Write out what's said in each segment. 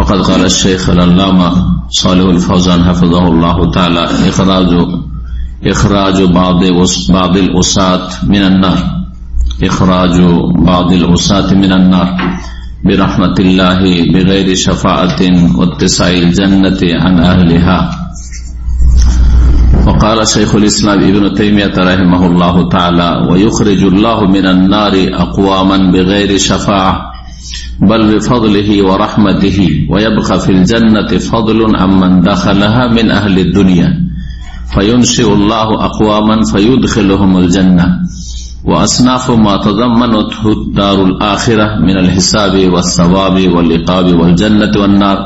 فقد قال الشيخ العلامة صالح الفوزان حفظه الله تعالى إخراج إخراج بعض بعض الأساة من النار. إخراج بعض الأساة من النار. برحمة الله بغير شفاعة واتساع الجنة عن أهلها. وقال شيخ الإسلام ابن تيمية رحمه الله تعالى ويخرج الله من النار أقواما بغير شفاعة. بل بفضله ورحمته ويبقى في الجنة فضل عمن دخلها من أهل الدنيا. فينشئ الله أقواما فيدخلهم الجنة. وأصناف ما تضمنته الدار الآخرة من الحساب والثواب والإقاب والجنة والنار.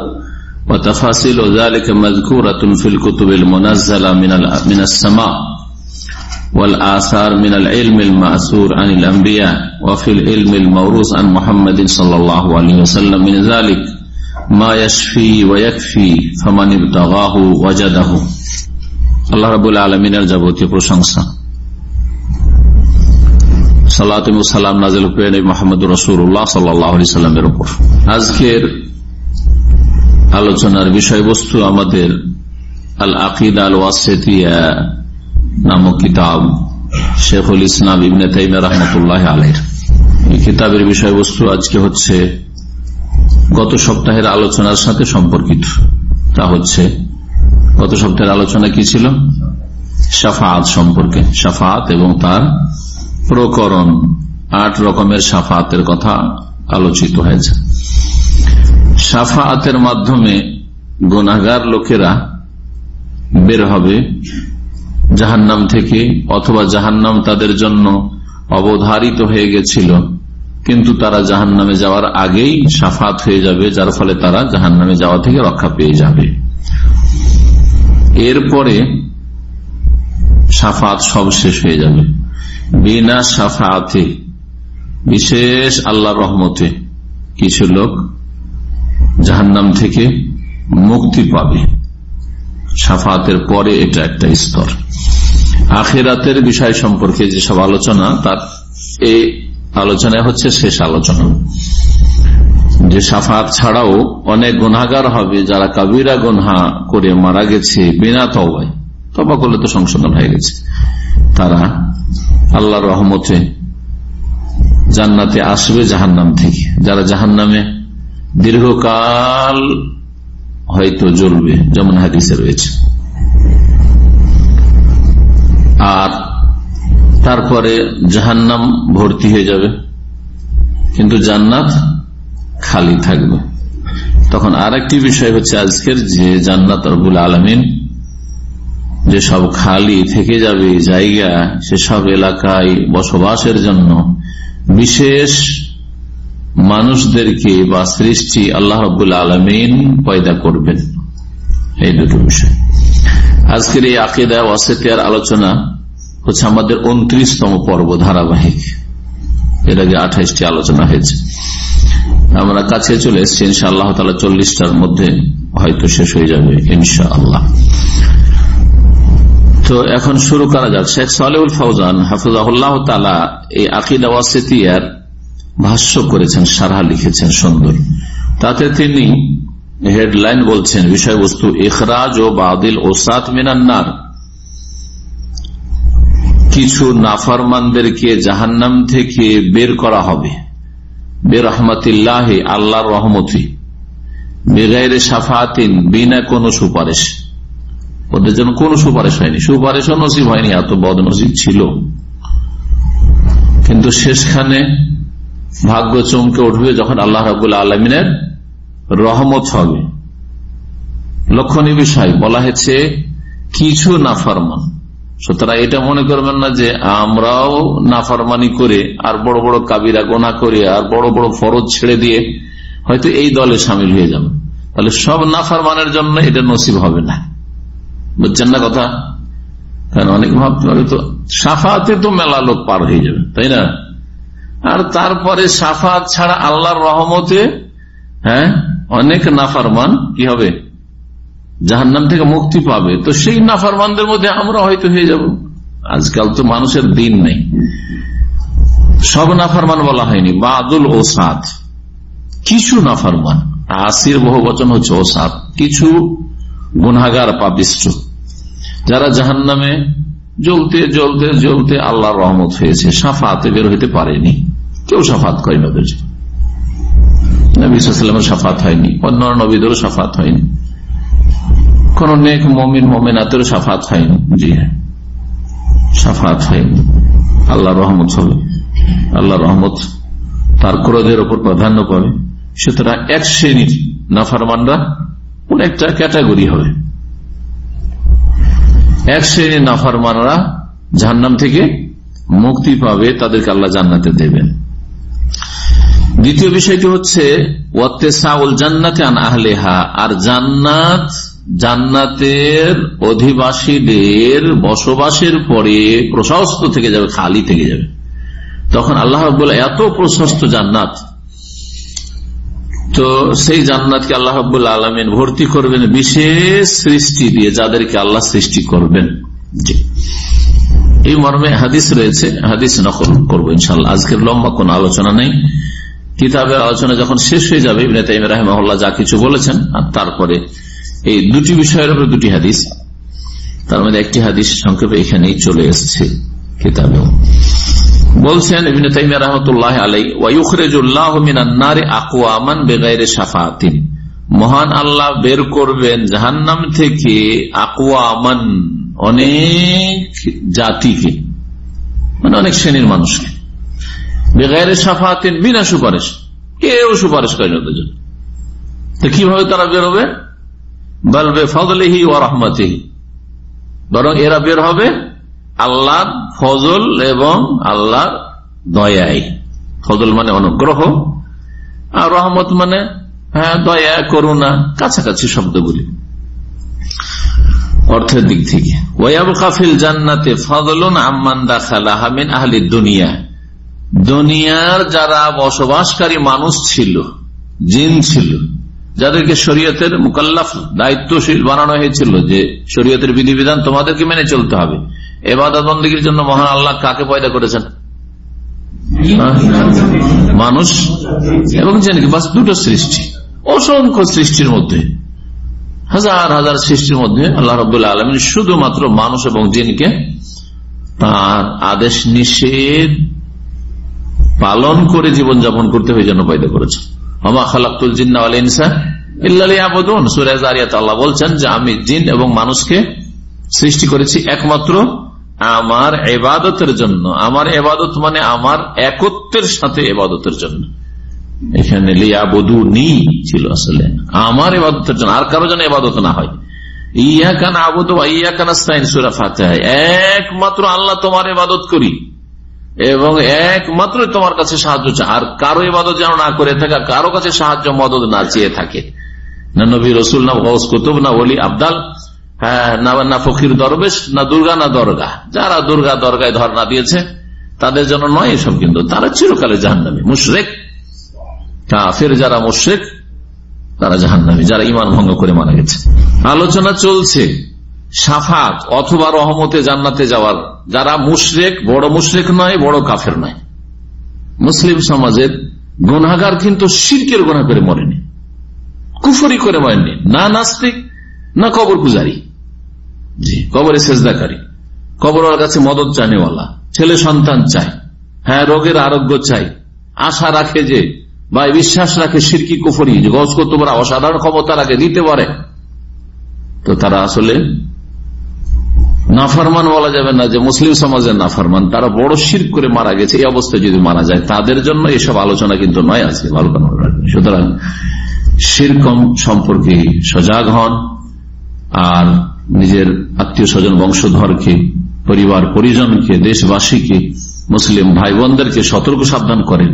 وتفاصيل ذلك مذكورة في الكتب المنزلة من, من السماء. والآثار من العلم المأثور عن الأنبياء وفي العلم الموروث عن محمد صلى الله عليه وسلم من ذلك ما يشفي ويكفي فمن ابتغاه وجده আল্লাহ রাবুল আলমিনের যাবতীয় প্রশংসা সালাম সালাম নাজিল মোহাম্মদ রসুল্লাহ সাল্লামের উপর আজকের আলোচনার বিষয়বস্তু আমাদের আল আকিদ আল ওয়াসেতিয়া নামক কিতাব শেখুল ইসলাম ইবনে তাইমা রহমতুল্লাহ আলের এই কিতাবের বিষয়বস্তু আজকে হচ্ছে গত সপ্তাহের আলোচনার সাথে সম্পর্কিত। তা হচ্ছে, গত সপ্তাহের আলোচনা কি ছিল? সাফাত সম্পর্কে। সাফাত এবং তার প্রকরণ। আট রকমের সাফাতের কথা আলোচিত হয়েছে। সাফাতের মাধ্যমে গুনাগার লোকেরা বের হবে জাহান্নাম থেকে অথবা জাহান্নাম তাদের জন্য অবধারিত হয়ে গেছিল। কিন্তু তারা জাহান নামে যাওয়ার আগেই সাফাত হয়ে যাবে, যার ফলে তারা জাহান নামে যাওয়া থেকে রক্ষা পেয়ে যাবে। এরপরে সাফাত সব শেষ হয়ে যাবে। বিনা সাফাতে, বিশেষ আল্লাহ রহমতে কিছু লোক জাহান্নাম থেকে মুক্তি পাবে। সাফাতের পরে এটা একটা স্তর। আখেরাতের বিষয় সম্পর্কে যেসব আলোচনা, তার এই আলোচনায় হচ্ছে শেষ আলোচনা। যে সাফাত ছাড়াও অনেক গুনাগার হবে, যারা কাবিরা গুনহা করে মারা গেছে বিনা তবায় তবা করলে তো সংশোধন হয়ে গেছে। তারা আল্লাহর রহমতে জান্নাতে আসবে জাহান্নাম থেকে। যারা জাহান্নামে দীর্ঘকাল হয়তো জ্বলবে, যেমন হাদিসে রয়েছে। আর তারপরে জাহান্নাম ভর্তি হয়ে যাবে, কিন্তু জান্নাত খালি থাকবে। তখন আর একটি বিষয় হচ্ছে আজকের যে জান্নাত রবুল আলমিন, যে সব খালি থেকে যাবে জায়গা সেসব এলাকায় বসবাসের জন্য বিশেষ মানুষদেরকে বা সৃষ্টি আল্লাহ রবুল আলমিন পয়দা করবেন। এই দুটো বিষয়। আজকের এই আকিদা ওয়াসেতিয়ার আলোচনা হচ্ছে আমাদের উনত্রিশতম পর্ব ধারাবাহিক। এর আগে আঠাইশটি আলোচনা হয়েছে। আমরা কাছে চলে এসছি ইনশা আল্লাহ তালা চল্লিশটার মধ্যে হয়তো শেষ হয়ে যাবে ইনশা আল্লাহ তো এখন শুরু করা যাক। শেখ সালেউল ফৌজান হাফিজাহুল্লাহ তালা এই আকিদা ওয়াসেতিয়ার ভাষ্য করেছেন সারা লিখেছেন সুন্দর। তাতে তিনি হেডলাইন বলছেন, বিষয়বস্তু, ইখরাজ ও বাদিল ওসাত মিনান্নার কিছু নাফরমানদেরকে জাহান্নাম থেকে বের করা হবে। বেরহমতিল্লাহ, আল্লাহর রহমতি। বেগাইরে সাফাতিন বিনা কোনো সুপারিশ। ওদের জন্য কোন সুপারিশ হয়নি। সুপারিশও নসিব হয়নি, এত বদ নসিব ছিল। কিন্তু শেষখানে ভাগ্য চমকে উঠবে যখন আল্লাহ রাবুল আলমিনের রহমত হবে। লক্ষণীয় বিষয়, বলা হয়েছে, কিছু নাফারমান। সুতরাং এটা মনে করবেন না যে আমরাও নাফারমানি করে, আর বড় বড় কাবিরা গোনা করে, আর বড় বড় ফরজ ছেড়ে দিয়ে হয়তো এই দলে সামিল হয়ে যাবে। তাহলে সব নাফারমানের জন্য এটা নসিব হবে না। বুঝছেন না কথা? কারণ অনেক ভাবতে পারে তো, সাফাতে তো মেলা লোক পার হয়ে যাবে, তাই না? আর তারপরে সাফাত ছাড়া আল্লাহর রহমতে হ্যাঁ অনেক নাফারমান, কি হবে? জাহান্নাম থেকে মুক্তি পাবে। তো সেই নাফারমানদের মধ্যে আমরা হয়তো হয়ে যাব। আজকাল তো মানুষের দিন নেই। সব নাফারমান বলা হয়নি। বাদুল ও সাদ কিছু নাফারমান। আসির বহু বচন হচ্ছে ও সাদ কিছু গুনাগার পাপিষ্ট। যারা জাহান নামে জ্বলতে জ্বলতে জ্বলতে আল্লাহর রহমত হয়েছে। সাফাতে বের হইতে পারেনি। কেউ সাফাত করেনি ওদের নবীলামের সাফাত হয়নি অন্য নবীদেরও সাফাত হয়নি। কোন নেক মমিন, মমিনাতেরও সাফাত হয়নি। জি হ্যাঁ সাফাত হয়নি। আল্লাহ রহমত হবে। আল্লাহ রহমত তার ক্রোধের ওপর প্রাধান্য পাবে। সুতরাং এক শ্রেণির নাফারমানরা কোন একটা ক্যাটাগরি হবে। এক শ্রেণির নাফারমানরা জাহান্নাম থেকে মুক্তি পাবে, তাদেরকে আল্লাহ জান্নাতে দেবেন। দ্বিতীয় বিষয়টি হচ্ছে আর জান্নাত জান্নাতের অধিবাসীদের বসবাসের পরে প্রশস্ত থেকে যাবে, খালি থেকে যাবে। তখন আল্লাহ এত প্রশস্ত জান্নাত, তো সেই জান্নাতকে আল্লাহ হাবুল আলমিন ভর্তি করবেন বিশেষ সৃষ্টি দিয়ে, যাদেরকে আল্লাহ সৃষ্টি করবেন। এই মর্মে হাদিস রয়েছে, হাদিস নকল করব ইনশাল্লাহ আজকের লম্বা কোন আলোচনা নেই। কিতাবের আলোচনা যখন শেষ হয়ে যাবে রাহেমাল্লাহ যা কিছু বলেছেন, আর তারপরে এই দুটি বিষয়ের উপরে দুটি হাদিস, তার মধ্যে একটি হাদিস সংক্ষেপে এখানেই চলে এসছে কিতাবেও বলছেন ইবিন তাইমিয়া রহমতুল্লাহ আলাই ওয়ুখরেজুল্লাহ মিনান্নারে আকুয়ামান বেগাইরে সাফাতিন মহান আল্লাহ বের করবেন জাহান্নাম থেকে আকুয়ামান অনেক জাতিকে মানে অনেক শ্রেণির মানুষকে। বেগাইরে সাফাতিন বিনা সুপারিশ। কেউ সুপারিশ করেন ওদের জন্য তো কীভাবে তারা বেরোবে বলবে ফদলিহি ও রহমতিহি। বরং এরা বের হবে আল্লাহর ফজল এবং আল্লাহর দয়াই ফজল মানে অনুগ্রহ, আর রহমত মানে হ্যাঁ দয়া, করুণা, কাছাকাছি শব্দগুলি। অর্থের দিক থেকে। ওয়াবু কাফিল জান্নাতে ফজলুন আম্মান দাখালাহামিন আহলি দুনিয়া। দুনিয়ার যারা বসবাসকারী মানুষ ছিল, জিন ছিল, যাদেরকে শরীয়তের মুকাল্লাফ, দায়িত্বশীল বানানো হয়েছিল যে শরীয়তের বিধিবিধান তোমাদেরকে মেনে চলতে হবে। বন্দীর জন্য মহান আল্লাহ কাকে পয়দা করেছেন? মানুষ এবং জেনকে বাস দুটো সৃষ্টি। অসংখ্য সৃষ্টির মধ্যে, হাজার হাজার সৃষ্টির মধ্যে আল্লাহ রবাহ আলমিন শুধুমাত্র মানুষ এবং জিনকে তার আদেশ নিষেধ পালন করে জীবনযাপন করতে হয়ে যেন পয়দা করেছে। আমা খালাকুল জিন্না ইনসা ইবুদন সুরাজ আরিয়াত আল্লাহ বলছেন যে, আমি জিন এবং মানুষকে সৃষ্টি করেছি একমাত্র আমার এবাদতের জন্য। আমার এবাদত মানে আমার একত্বের সাথে এবাদতের জন্য। এখানে লিয়াবধু নি ছিল আসলে। আমার এবাদতের জন্য, আর কারও যেন এবাদত না হয়। ইয়া কান আবুদ ইয়া কান সুরা ফাতে একমাত্র আল্লাহ তোমার এবাদত করি। এবং একমাত্র তোমার কাছে সাহায্য চায় আর কারও এবাদত যেন না করে থাকে, কারও কাছে সাহায্য, মদত না চেয়ে থাকে। না নবী রসুল, না গৌস কুতুব, না বলি আবদাল হ্যাঁ না ফকির দরবেশ, না দুর্গা, না দরগা। যারা দুর্গা দরগায় ধর্ণা দিয়েছে, তাদের জন্য নয় এসব কিন্তু। তারা চিরকালে জাহান্নামি, মুশরেক। কাফের যারা মুশরেক, তারা জাহান্নামি, যারা ইমান ভঙ্গ করে মারা গেছে। আলোচনা চলছে। সাফাত অথবা রহমতে জান্নাতে যাওয়ার। যারা মুশরেক, বড় মুশরেক নয়, বড় কাফের নয়। মুসলিম সমাজের গুনাগার কিন্তু শিরকের গুণা করে মরেনি। কুফরি করে মরেনি। না নাস্তিক, না কবর পূজারী। জি, কবরে সেজদাকারী। কবরের কাছে মদত চানেওয়ালা ছেলে সন্তান চাই হ্যাঁ রোগের আরোগ্য চাই। আশা রাখে যে বা বিশ্বাস রাখে সিরকি কুফরি। যে, গজ করতে পারে অসাধারণ ক্ষমতা রাখে দিতে পারে। তো তারা আসলে নাফারমান বলা যাবে না যে মুসলিম সমাজের নাফারমান। তারা বড় শির করে মারা গেছে, এই অবস্থায় যদি মারা যায়, তাদের জন্য এসব আলোচনা কিন্তু নয় আছে ভালো সুতরাং শিরকম সম্পর্কে সজাগ হন, আর নিজের আত্মীয় স্বজন বংশধরকে, পরিবার, পরিজনকে, দেশবাসীকে, মুসলিম ভাই বোনদেরকে সতর্ক সাবধান করেন।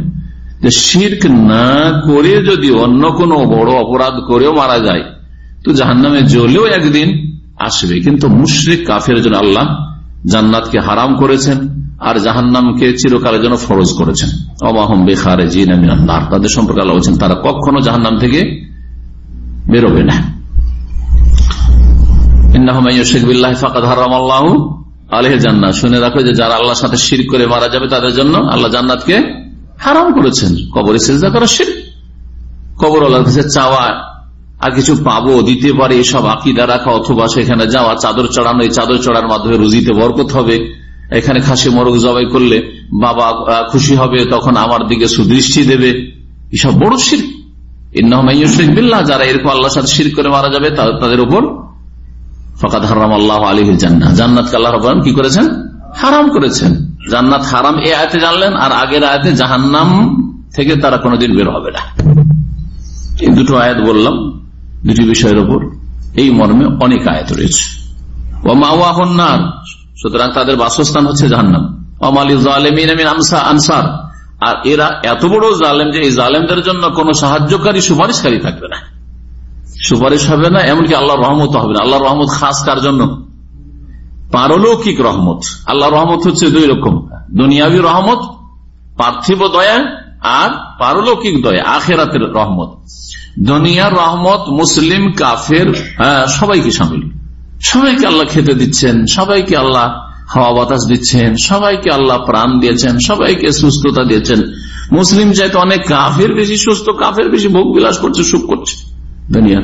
যে শির্ক না করে যদি অন্য কোনো বড় অপরাধ করেও মারা যায়, তো জাহান্নামে জ্বলেও একদিন আসবে। কিন্তু মুশরিক কাফের জন্য আল্লাহ জান্নাতকে হারাম করেছেন আর জাহান্নামকে চিরকালের জন্য ফরজ করেছেন। অবাহম বেখারে জিনার তাদের সম্পর্কে আল্লাহ বলছেন, তারা কখনো জাহান্নাম থেকে বেরোবে না। আল্লাহ করেছেন। কবরে চাওয়া আর কিছু পাবো, দিতে পারে এসব আকিদা রাখা, অথবা সেখানে যাওয়া, চাদর চড়ানো, এই চাদর চড়ার মাধ্যমে রুজিতে বরকত হবে। এখানে খাসি মরক জবাই করলে বাবা খুশি হবে, তখন আমার দিকে সুদৃষ্টি দেবে। এসব বড় শির। বিল্লাহ, যারা এরকম আল্লাহ সাথে শির করে মারা যাবে তাদের উপর ফকাত হারাম আল্লাহ আলী জান্না জান্নাত আল্লাহ রবান কি করেছেন? হারাম করেছেন। জান্নাত হারাম এ আয়তে জানলেন, আর আগের আয়তে জাহান্নাম থেকে তারা কোনোদিন বের হবে না। এই দুটো আয়াত বললাম। দুটি বিষয়ের ওপর এই মর্মে অনেক আয়াত রয়েছে। সুতরাং তাদের বাসস্থান হচ্ছে জাহান্নাম। আনসার, আর এরা এত বড় জালেম যে এই জালেমদের জন্য কোন সাহায্যকারী সুপারিশকারী থাকবে না। সুপারিশ হবে না, এমনকি আল্লাহ রহমত হবে না। আল্লাহ রহমত খাস কার জন্য? পারলৌকিক রহমত। আল্লাহ রহমত হচ্ছে দুই রকম, দুনিয়াবি রহমত, পার্থিব দয়া আর পারলৌকিক দয়া, আখেরাতের রহমত। দুনিয়ার রহমত মুসলিম কাফের হ্যাঁ, সবাইকে সামিল। সবাইকে আল্লাহ খেতে দিচ্ছেন সবাইকে আল্লাহ হাওয়া বাতাস দিচ্ছেন সবাইকে আল্লাহ প্রাণ দিয়েছেন সবাইকে সুস্থতা দিয়েছেন। মুসলিম চাইতে অনেক কাফের বেশি সুস্থ কাফের বেশি ভোগ বিলাস করছে সুখ করছে দুনিয়ার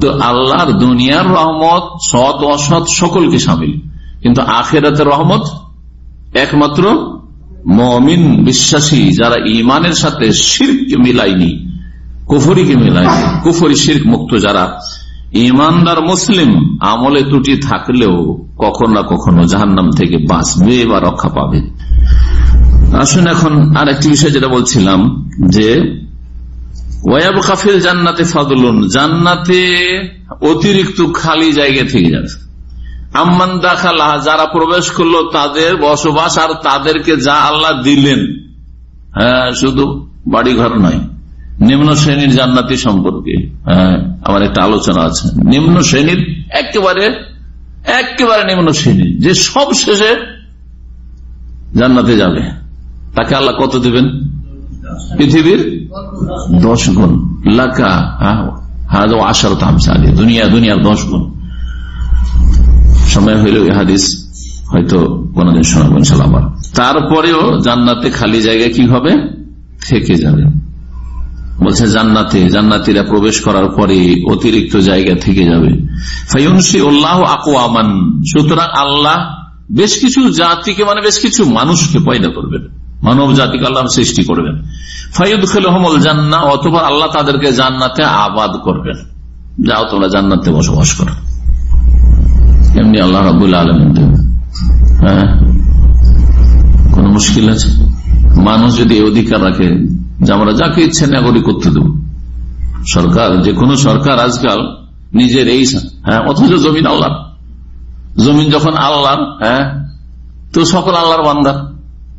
তো আল্লাহর দুনিয়ার রহমত সৎ অসৎ সকলকে সামিল। কিন্তু আখেরাতের রহমত একমাত্র মমিন বিশ্বাসী যারা ইমানের সাথে শির্ক মিলাইনি কুফরিকে মিলাইনি কুফরি শির্ক মুক্ত যারা। ইমানদার মুসলিম আমলে ত্রুটি থাকলেও কখনো না কখনো জাহান্নাম থেকে বাঁচবে বা রক্ষা পাবে। আসুন এখন আর একটি বিষয় যেটা বলছিলাম যে ওয়াব কাফিল জান্নাতে ফাদলুন, জান্নাতে অতিরিক্ত খালি জায়গা থেকে যাবে। আম্মান দাখালা যারা প্রবেশ করল তাদের বসবাস আর তাদেরকে যা আল্লাহ দিলেন হ্যাঁ শুধু বাড়ি ঘর নয়। নিম্ন শ্রেণির জান্নাতি সম্পর্কে হ্যাঁ আমার একটা আলোচনা আছে। নিম্ন শ্রেণির একেবারে একেবারে নিম্ন শ্রেণির যে সব শেষে জান্নাতে যাবে। তাকে আল্লাহ কত দিবেন? পৃথিবীর দশ গুণ। লাকা আশার তামসালি দুনিয়া, দুনিয়ার দশ গুণ। সময় হইল হাদিস হয়তো কোনদিন শোনাবেন সালাম তারপরেও জান্নাতে খালি জায়গা কি হবে? থেকে যাবে। বলছে, জান্নাতে, জান্নাতিরা প্রবেশ করার পরে অতিরিক্ত জায়গা থেকে যাবে। আকুয়ামান সুতরাং আল্লাহ বেশ কিছু জাতিকে মানে বেশ কিছু মানুষকে পয়দা করবেন। মানব জাতিকে আল্লাহ সৃষ্টি করবেন। ফাইদ খেলহমল জান্না, অথবা আল্লাহ তাদেরকে জান্নাতে আবাদ করবেন। যাও তোমরা জান্নাতে বসবাস করো। এমনি আল্লাহ রাবুল আলমিন হ্যাঁ? কোন মুশকিল আছে? মানুষ যদি অধিকার রাখে যে আমরা যাকে ইচ্ছে নাগরিক করতে দেব। সরকার, যে কোনো সরকার আজকাল নিজের এই হ্যাঁ অথচ জমিন আল্লাহ জমিন যখন আল্লাহর হ্যাঁ তো সকল আল্লাহর বান্দার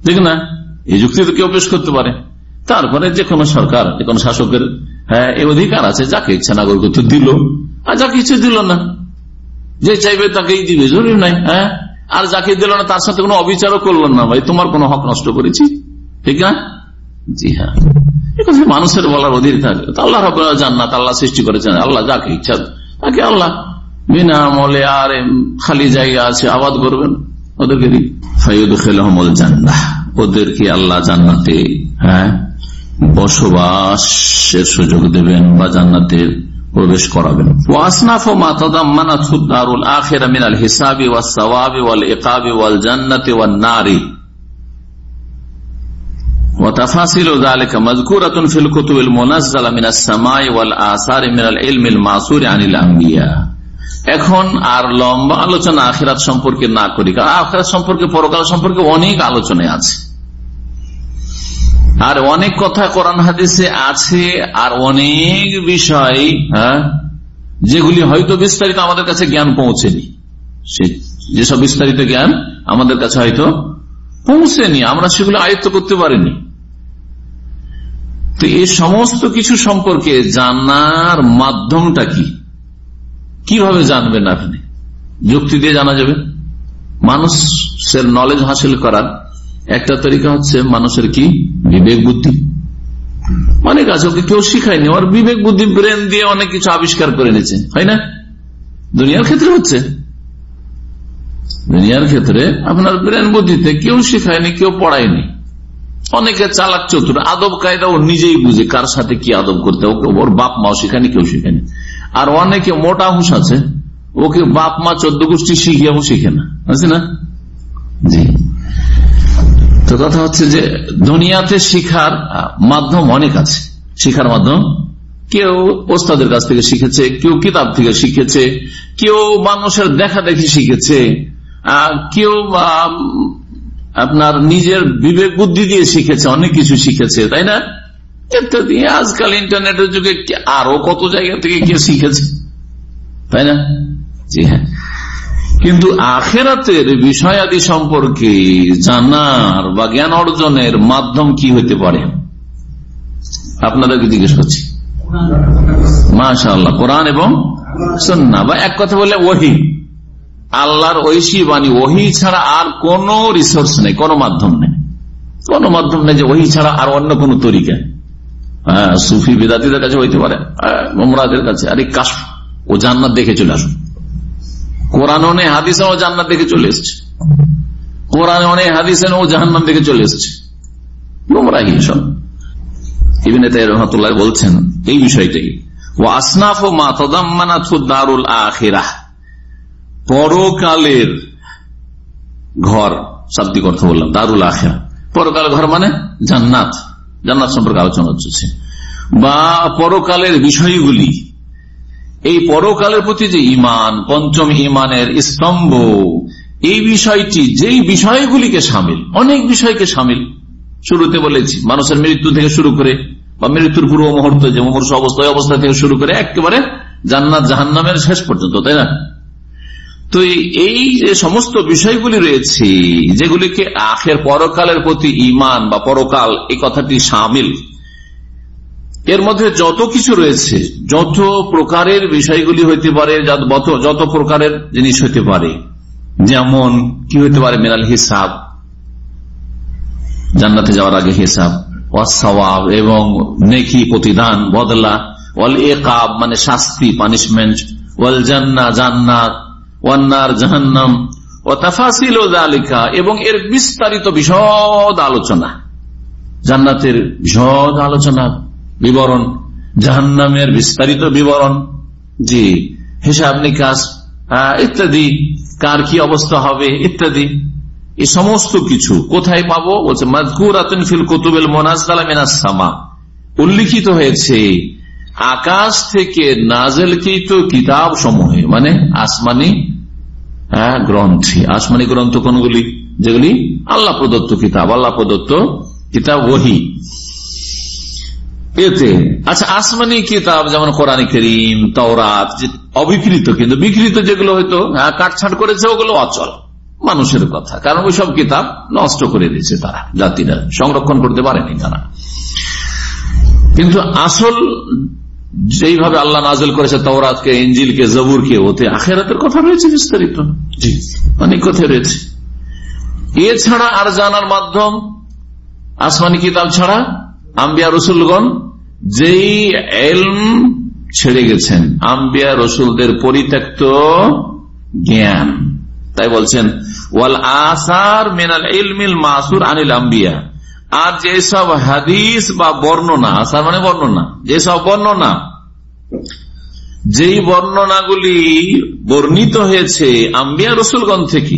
ঠিক না? এই যুক্তি তো কেউ পেশ করতে পারে। তারপরে যে কোনো সরকার, যে কোনো শাসকের হ্যাঁ এই অধিকার আছে, যাকে ইচ্ছা নাগরিকত্ব দিল, আর যাকে ইচ্ছে দিল না। যে চাইবে তাকেই দিবে, জরুরি নাই হ্যাঁ? আর যাকে দিল না, তার সাথে কোনো অবিচারও করল না, ভাই, তোমার কোনো হক নষ্ট করেছি? ঠিক না? জি হ্যাঁ। মানুষের বলার অধীর থাকে। আল্লাহ জান্নাত আল্লাহ সৃষ্টি করেছেন। আল্লাহ যাকে ইচ্ছা তাকে আল্লাহ বিনা আমলে আর খালি জায়গা আছে, আবাদ করবেন। ওদেরকে ফাইদ খেলহমল জান্না ওদেরকে আল্লাহ জান্নাতে হ্যাঁ বসবাসের সুযোগ দেবেন বা জান্নাতের প্রবেশ করাবেন। ওয়াসনাফ হিসাবি ওয়াস সাওয়াবি ওয়াল ইকাবি ওয়াল জান্নাতি ওয়ান নারি। وتفاصيل ذلك مذكورة في الكتب المنزلة من السماء والآثار من العلم المعصور عن الأنبياء এখন আর লম্বা আলোচনা আখেরাত সম্পর্কে না করি কারণ আখেরাত সম্পর্কে পরকাল সম্পর্কে অনেক আলোচনায় আছে আর অনেক কথা কোরআন হাদিসে আছে আর অনেক বিষয় হ্যাঁ যেগুলি হয়তো বিস্তারিত আমাদের কাছে জ্ঞান পৌঁছেনি যেসব বিস্তারিত জ্ঞান আমাদের কাছে হয়তো পৌঁছেনি আমরা সেগুলো আয়ত্ত করতে পারিনি তো এই সমস্ত কিছু সম্পর্কে জানার মাধ্যমটা কি? কীভাবে জানবেন আপনি? যুক্তি দিয়ে জানা যাবে। মানুষের নলেজ হাসিল করার একটা তরিকা হচ্ছে মানুষের কি? বিবেক বুদ্ধি। অনেক আছে, ওকে কেউ শিখায়নি। ওর বিবেক বুদ্ধি ব্রেন দিয়ে অনেক কিছু আবিষ্কার করে নিয়েছে। হয় না? দুনিয়ার ক্ষেত্রে হচ্ছে। দুনিয়ার ক্ষেত্রে আপনার ব্রেন বুদ্ধিতে কেউ শিখায়নি, কেউ পড়ায়নি। অনেকে চালাক চতুর, আদব কায়দা ও নিজেই বুঝে কার সাথে কি আদব করতে ওকে ওর বাপ মাও শেখায়নি, কেউ শেখায়নি। আর অনেকে মোটা হুঁশ আছে, ওকে বাপ মা চোদ্দ গোষ্ঠী শিখিয়েও শিখে না। আছে না? জি। তো কথা হচ্ছে যে, দুনিয়াতে শিখার মাধ্যম অনেক আছে। শিখার মাধ্যম? কেউ ওস্তাদের কাছ থেকে শিখেছে, কেউ কিতাব থেকে শিখেছে, কেউ মানুষের দেখা দেখি শিখেছে কেউ আপনার নিজের বিবেক বুদ্ধি দিয়ে শিখেছে, অনেক কিছু শিখেছে, তাই না? ইত্যাদি আজকাল ইন্টারনেটের যুগে আরও কত জায়গা থেকে কে শিখেছে? তাই না? জি হ্যাঁ। কিন্তু আখেরাতের বিষয়াদি সম্পর্কে জানার বা জ্ঞান অর্জনের মাধ্যম কি হতে পারে? আপনাদেরকে জিজ্ঞেস করছি। মাশা আল্লাহ কোরআন এবং সন্না বা এক কথা বলে ওহি। আল্লাহর ঐশী বাণী, ওহি ছাড়া আর কোন রিসোর্স নেই, কোন মাধ্যম নেই। কোন মাধ্যম নেই যে ওহি ছাড়া আর অন্য কোন তরিকা। হ্যাঁ সুফি বেদাতিদের কাছে হইতে পারে মোমরাদের কাছে। আরে কাশ, ও জান্নাত দেখে চলে আসুন। কোরআন হাদিসে ও জান্নাত দেখে চলে এসছে। কোরআন নেই হাদিসে ও জাহান্নাম দেখে চলে এসছে। গোমরাহি সব রহমতুল্লাহ বলছেন এই বিষয়টাই। ও আসনাফ ও মা তদাম্মানাথ দারুল আখিরাহ। পরকালের ঘর, শাব্দিক অর্থ বললাম, দারুল আখেরা। পরকাল ঘর মানে জান্নাত। জান্নাত সম্পর্কে আলোচনা হচ্ছে। বা পরকালের বিষয়গুলি। এই পরকালের প্রতি যে ইমান পঞ্চম ইমানের স্তম্ভ, এই বিষয়টি যেই বিষয়গুলিকে সামিল, অনেক বিষয়কে সামিল। শুরুতে বলেছি, মানুষের মৃত্যু থেকে শুরু করে, বা মৃত্যুর পূর্ব মুহূর্ত যে মুমূর্ষ অবস্থা অবস্থা থেকে শুরু করে, একেবারে জান্নাত জাহান্নামের শেষ পর্যন্ত, তাই না? তো এই যে সমস্ত বিষয়গুলি রয়েছে, যেগুলিকে আখের পরকালের প্রতি ইমান বা পরকাল এই কথাটি সামিল, এর মধ্যে যত কিছু রয়েছে, যত প্রকারের বিষয়গুলি হইতে পারে, যত প্রকারের জিনিস হইতে পারে, যেমন কি হইতে পারে, মেনাল হিসাব, জান্নাতে যাওয়ার আগে হিসাব ওয়াসওয়াব এবং নেকি প্রতিদান, বদলা ওয়াল একাব মানে শাস্তি পানিশমেন্ট ওয়াল জান্না জান্নাত ওয়ান্নার জাহান্নাম ও তাফাসিল ও জালিকা এবং এর বিস্তারিত বিশদ আলোচনা, জান্নাতের বিশদ আলোচনা, বিবরণ, জাহান্নামের বিস্তারিত বিবরণ, জি, হিসাব নিকাশ ইত্যাদি, কার কি অবস্থা হবে, ইত্যাদি, এই সমস্ত কিছু কোথায় পাবো? বলছে মাজকুর আতন ফিল কুতুবেল মোনাজামা উল্লিখিত হয়েছে আকাশ থেকে নাজেলকৃত কিতাব সমূহে মানে আসমানি গ্রন্থে। আসমানি গ্রন্থ কোনগুলি? যেগুলি আল্লাহ প্রদত্ত কিতাব, আল্লাহ প্রদত্ত কিতাব, ওহি। এতে আচ্ছা আসমানি কিতাব যেমন কোরআন করিম, তওরাত অবিকৃত কিন্তু বিকৃত যেগুলো হয়তো কাটছাট করেছে, ওগুলো অচল, মানুষের কথা। কারণ ওই সব কিতাব নষ্ট করে দিয়েছে তারা, জাতিরা, সংরক্ষণ করতে পারেনি তারা। কিন্তু আসল যেইভাবে আল্লাহ নাজল করেছে তওরাতকে ইঞ্জিলকে জবুরকে ওতে আখেরাতের কথা রয়েছে বিস্তারিত। জি। অনেক কথা রয়েছে। এছাড়া আর জানার মাধ্যম আসমানি কিতাব ছাড়া আম্বিয়া রসুলগণ যেই এলম ছেড়ে গেছেন আম্বিয়া রসুলদের পরিত্যক্ত জ্ঞান। তাই বলছেন ওয়াল আসার মেনাল ইলমিল মাসুর আনিল আম্বিয়া। আর যেসব হাদিস বা বর্ণনা আসার মানে বর্ণনা যেসব বর্ণনা, যেই বর্ণনাগুলি বর্ণিত হয়েছে আম্বিয়া রসুলগঞ্জ থেকে,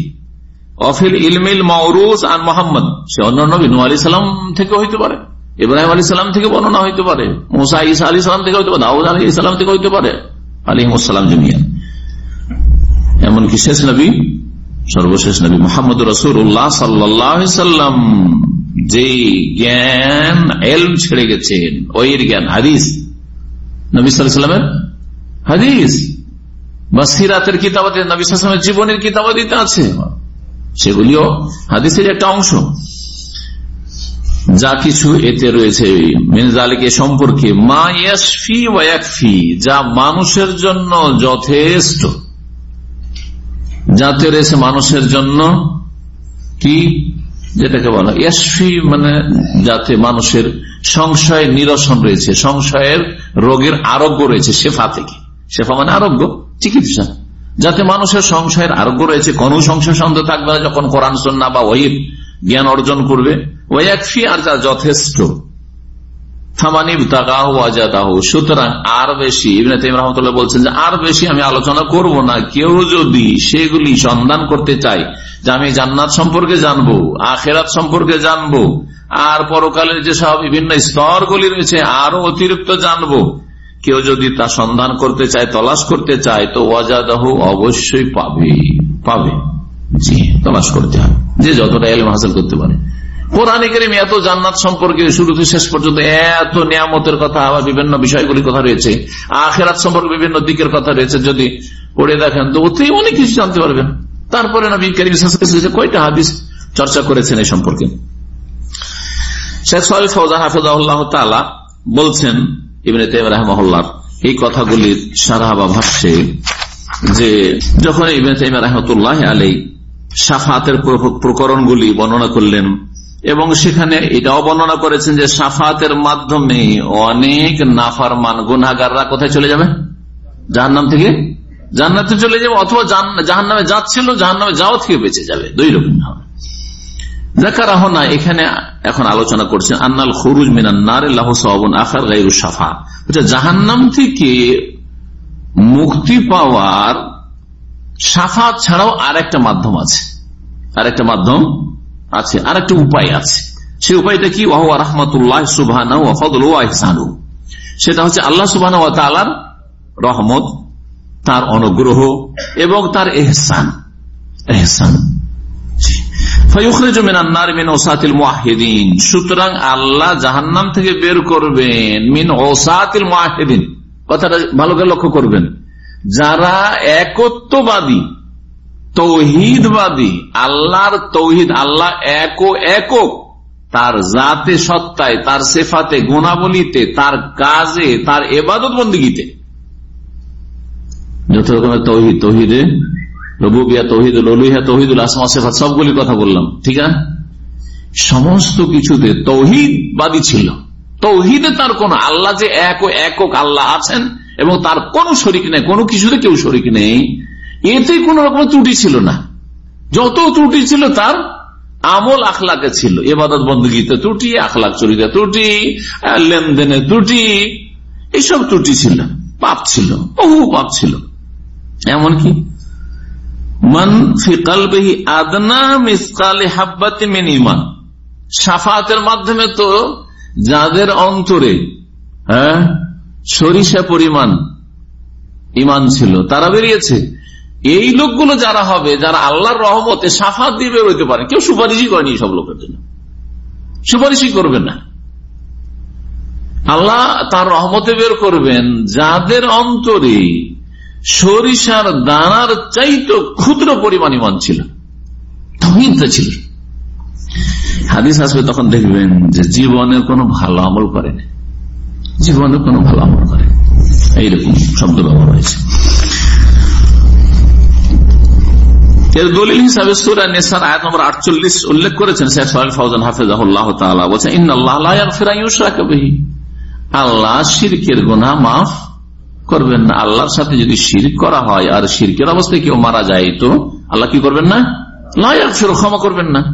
অফিল ইলমিল মাউরুস আর মোহাম্মদ, সে অন্য নবী নু আলি সাল্লাম থেকে হইতে পারে, ইব্রাহিম আলী সাল্লাম থেকে বর্ণনা হইতে পারে, মোসা ইসা আলী সাল্লাম থেকে হইতে পারে, দাউদ আলী ইসলাম থেকে হইতে পারে আলিমসাল্লাম জমিয়ান এমনকি শেষ নবী, সর্বশেষ নবী মোহাম্মদ রসুল্লাহ সাল্লাম যে জ্ঞান এলম ছেড়ে গেছেন ওই জ্ঞান, হাদিস। নবী সাল্লামের হাদিস। বা সিরাতের কিতাবাতে নবী সালামের জীবনের কিতাবাদিতে আছে। সেগুলিও হাদিসের একটা অংশ। যা কিছু এতে রয়েছে মিনজালিকে সম্পর্কে, মা ইয়াসফি ওয়াকফি যা মানুষের জন্য যথেষ্ট। যাতে রয়েছে মানুষের জন্য কি? যেটাকে বলা ইয়াসফি মানে যাতে মানুষের সংশয় নিরসন রয়েছে, সংশয়ের রোগের আরোগ্য রয়েছে, শেফা থেকে। শেফা মানে আরোগ্য, চিকিৎসা। যাতে মানুষের সংশয়ের আরোগ্য রয়েছে, কোন সংশয় সন্দেহ থাকবে না যখন কোরআন সন্না বা ওহির জ্ঞান অর্জন করবে। ওয়াকফি আর যা যথেষ্ট। সুতরাং আর বেশি আমি আলোচনা করব না। কেউ যদি সেগুলি সন্ধান করতে চাই যে আমি জান্নাত সম্পর্কে জানব, আখেরাত সম্পর্কে জানব, আর পরকালের যে সব বিভিন্ন স্তরগুলি রয়েছে, আরও অতিরিক্ত জানব, কেউ যদি তা সন্ধান করতে চায়, তলাশ করতে চায়, তো ওয়াজাদাহ অবশ্যই পাবে পাবে। জি, তলাশ করতে হবে। যে যতটা এলম হাসিল করতে পারে। কোরআন করিম এত জান্নাত সম্পর্কে শুরু থেকে শেষ পর্যন্ত এত নিয়ামতের কথা আবার বিভিন্ন বিষয়গুলির কথা রয়েছে। আখেরাত সম্পর্কে বিভিন্ন দিকের কথা রয়েছে। যদি পড়ে দেখেন তো ওতেই অনেক কিছু জানতে পারবেন। তারপরে নবী করিম কয়টা হাদিস চর্চা করেছেন এই সম্পর্কে। শেখ সাহেব বলছেন এই কথাগুলির সারা ভাষ্যে যে যখন ইবনে তেম রহমতুল্লাহ আলী সাফাতের প্রকরণগুলি বর্ণনা করলেন এবং সেখানে এটাও বর্ণনা করেছেন যে সাফাতের মাধ্যমে অনেক নাফার মান গুনাগাররা কোথায় চলে যাবে? জাহান নাম থেকে? জান্নাতে চলে যাবে অথবা জাহান নামে যাচ্ছিল জাহান নামে যাওয়া থেকে বেঁচে যাবে। দুই রকম এখানে এখন আলোচনা করছেন, আন্নাল খরুজ মিনান্নার আখার গাইরু সাফা জাহান্নাম থেকে মুক্তি পাওয়ার সাফা ছাড়াও আর একটা মাধ্যম আছে। আর একটা মাধ্যম আছে আর একটা উপায় আছে। সেই উপায়টা কি? ওয়াহ রহমতুল্লাহ সুবাহ সেটা হচ্ছে আল্লাহ সুবাহ রহমত, তার অনুগ্রহ এবং তার এহসান এহসান সুতরাং আল্লাহ জাহান্নাম থেকে বের করবেন মিন ওসাতিল মাহেদিন কথাটা ভালো করে লক্ষ্য করবেন। যারা একত্ববাদী তৌহিদবাদী, আল্লাহর তৌহিদ, আল্লাহ এক একক। তার জাতে, সত্তায়, তার সেফাতে, গুণাবলিতে, তার কাজে, তার এবাদত বন্দীগীতে। যত রকমের তৌহিদ, তৌহিদে রবুবিয়া, তৌহিদুল অলুহিয়া তৌহিদুল আসমা, সেফাত সবগুলি কথা বললাম, ঠিক আছে? সমস্ত কিছুতে তৌহিদবাদী ছিল। তৌহিদে তার কোন, আল্লাহ যে এক ও একক আল্লাহ আছেন এবং তার কোন শরিক নেই, কোনো কিছুতে কেউ শরিক নেই। এতে কোন রকম ত্রুটি ছিল না। যত ত্রুটি ছিল তার আমল আখলাকে ছিল। এবাদত বন্দীতে ত্রুটি, আখলাক চরিতে ত্রুটি লেনদেনে ত্রুটি এইসব ত্রুটি ছিল, পাপ ছিল, বহু পাপ ছিল। এমনকি, মন আদনা মিসকালে হাব্বাতে মেন ইমান সাফাতের মাধ্যমে তো যাদের অন্তরে হ্যাঁ সরিষা পরিমাণ ইমান ছিল, তারা বেরিয়েছে। এই লোকগুলো যারা হবে, যারা আল্লাহর রহমতে সাফাত দিয়ে বেরোতে পারে কেউ সুপারিশই করেনি সব লোকের জন্য। সুপারিশই করবেন না। আল্লাহ তার রহমতে বের করবেন যাদের অন্তরে সরিষার দানার চাইতো ক্ষুদ্র পরিমাণ ইমান ছিল ছিল। হাদিস আসবে তখন দেখবেন যে জীবনে কোনো ভালো আমল করেনি। জীবনে কোনো ভালো আমল করে এইরকম শব্দ ব্যবহার হয়েছে। এর দলিল হিসাবে সুরা আয়াত নম্বর আটচল্লিশ উল্লেখ করেছেন ফৌজান বলছেন আল্লাহ গোনা মাফ করবেন না। আল্লাহর সাথে যদি করা হয় আর শিরকের অবস্থায় কেউ মারা যায় তো আল্লাহ কি করবেন না? ফেরো ক্ষমা করবেন না।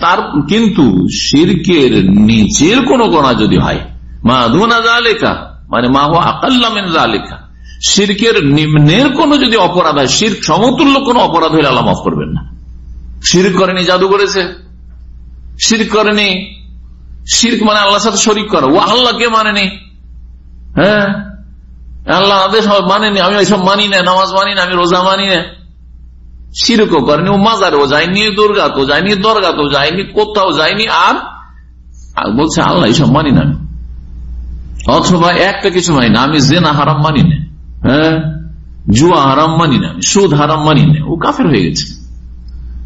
তার কিন্তু শিরকের নিচের কোন গোনা যদি হয়, মা দুনা মানে মা হো আকাল্লামেন জালেকা শিরকের নিম্নের কোন যদি অপরাধ হয় শির সমতুল্য কোন অপরাধ হইলে আল্লাহ মাফ করবেন না। শির করেনি, জাদু করেছে। শির করেনি, শির্ক মানে আল্লাহর সাথে শরিক করা। ও আল্লাহকে মানেনি। হ্যাঁ? আল্লাহ আদেশ মানেনি। আমি ওইসব মানি না, নামাজ মানি না, আমি রোজা মানি না। সিরকও করেনি, ও মাজারেও যায়নি দুর্গা তো যায়নি দরগা তো যায়নি, কোথাও যায়নি, আর বলছে, আল্লাহ এইসব মানি না অথবা একটা কিছু মানি না, আমি জেনা হারাম মানি না। হ্যাঁ? জুয়া হারাম মানি না, সুদ হারাম মানি না, ও কাফের হয়ে গেছে।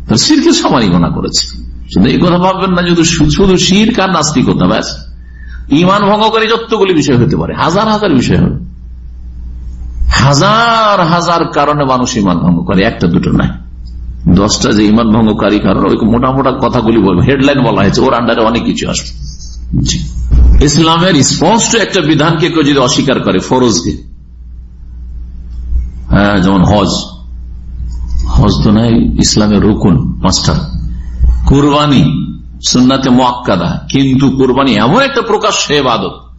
তার সিরকে সমানই গোনা করেছে। শুধু এই কথা ভাববেন না, যদি শুধু শির কার নাস্তিকতা, ব্যাস। ইমান ভঙ্গকারী যতগুলি বিষয় হতে পারে, হাজার হাজার বিষয় হবে। হাজার হাজার কারণে মানুষ ইমান ভঙ্গ করে, একটা দুটো নাই। দশটা যে ইমান ভঙ্গকারী কারণ, ওই মোটা মোটা কথাগুলি বলব হেডলাইন বলা হয়েছে, ওর আন্ডারে অনেক কিছু আসবে। ইসলামের স্পষ্ট একটা বিধানকে কেউ যদি অস্বীকার করে, ফরজকে যেমন হজ। হজ তো নাই, ইসলামের রুকুন, মাস্টার। কুরবানি সুন্নাতে মোয়াক্কাদা কিন্তু কুরবানি এমন একটা প্রকাশ সে বাদত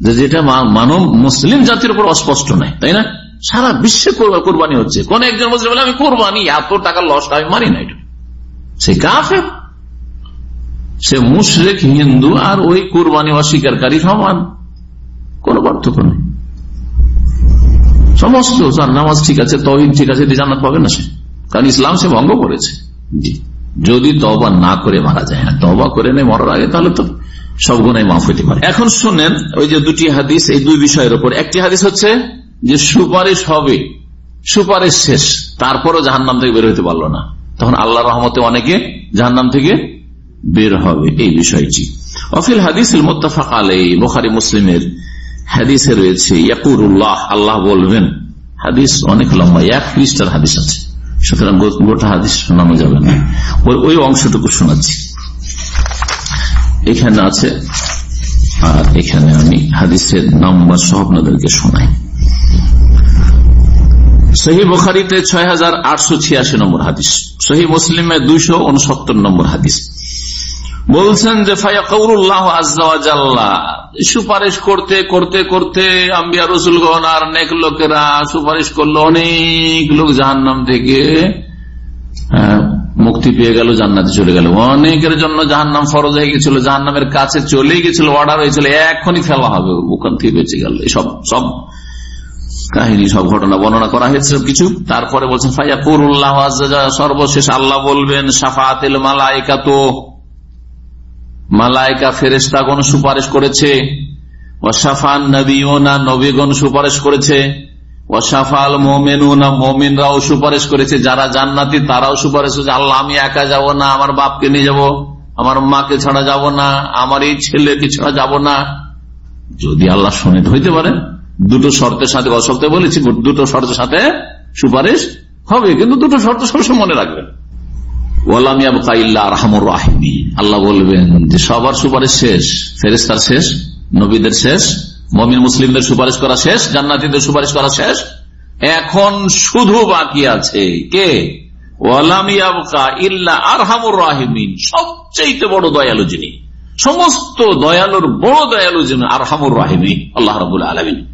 যে যেটা মানব মুসলিম জাতির উপর অস্পষ্ট নাই, তাই না? সারা বিশ্বে কোরবানি হচ্ছে। কোন একজন মুসলিম বলে, আমি কোরবানি, এত টাকা লস, আমি মানি না এটা। সে কাফের। সে মুশরেক, হিন্দু, আর ওই কোরবানি অস্বীকারী সমান। কোন পার্থক্য নেই। সমস্ত নামাজ ঠিক আছে তহিদ ঠিক আছে জান্নাত পাবে না সে। কারণ ইসলাম সে ভঙ্গ করেছে। যদি তবা না করে মারা যায় হ্যাঁ তবা করে নেই মরার আগে তাহলে তো সব গুণাই মাফ হইতে পারে। এখন শুনেন ওই যে দুটি হাদিস এই দুই বিষয়ের উপর। একটি হাদিস হচ্ছে যে সুপারিশ হবে সুপারিশ শেষ তারপরও জাহান্নাম থেকে বের হইতে পারল না। তখন আল্লাহ রহমতে অনেকে জাহান্নাম থেকে বের হবে এই বিষয়টি। অফিল হাদিস মোত্তাফাক আলাই বোখারি মুসলিমের হাদিসে রয়েছে, ইয়াকুরুল্লাহ, আল্লাহ বলবেন, হাদিস অনেক লম্বা, এক পৃষ্ঠার হাদিস আছে। সুতরাং গোটা হাদিস শোনানো যাবে না। ওই অংশটুকু শোনাচ্ছি। এখানে আছে, আর এখানে আমি হাদিসের নাম্বার সহ আপনাদেরকে শোনাই। সহি বুখারিতে ছয় হাজার আটশো ছিয়াশি নম্বর হাদিস, সহি মুসলিমে দুইশো উনসত্তর নম্বর হাদিস। বলছেন যে ফায়াকুল্লাহ আজ্লাহ সুপারিশ করতে করতে করতে আম্বিয়া রসুলগণ আর অনেক লোকেরা সুপারিশ করল। অনেক লোক জাহান্নাম থেকে মুক্তি পেয়ে গেল, জান্নাতে চলে গেল। অনেকের জন্য জাহান্নাম ফরজ হয়ে গেছিল, জাহান্নামের কাছে চলে গেছিল অর্ডার হয়েছিল, এখনই ফেলা হবে, ওখান থেকে বেঁচে গেল। সব সব কাহিনী, সব ঘটনা বর্ণনা করা হয়েছে কিছু। তারপরে বলছেন ফাইয়া ফাইয়াকুরুল্লাহ সর্বশেষ আল্লাহ বলবেন সাফাতিল মালাইকা তো মালাইকা ফেরেস্তাগণ সুপারিশ করেছে। ওসাফান নবীনা নবীগণ সুপারিশ করেছে। ওসাফাল মোমেনুনা, মোমিনরাও সুপারিশ করেছে। যারা জান্নাতি, তারাও সুপারিশ করেছে। আল্লাহ, আমি একা যাব না, আমার বাপকে নিয়ে যাব, আমার মাকে ছাড়া যাব না আমার এই ছেলেকে ছাড়া যাব না। যদি আল্লাহ শুনে হইতে পারে, দুটো শর্তের সাথে অসপ্তাহে বলেছি, দুটো শর্তের সাথে সুপারিশ হবে, কিন্তু দুটো শর্ত সবসময় মনে রাখবেন। আল্লাহ বলবেন যে সবার সুপারিশ শেষ শেষ, নবীদের শেষ, মমিন মুসলিমদের সুপারিশ করা শেষ, জান্নাতিদের সুপারিশ করা শেষ। এখন শুধু বাকি আছে কে? সবচেয়ে বড় দয়ালু যিনি। সমস্ত দয়ালুর বড় দয়ালু যিনি আরহামুর রাহিমি আল্লাহ রবুল আলমিন।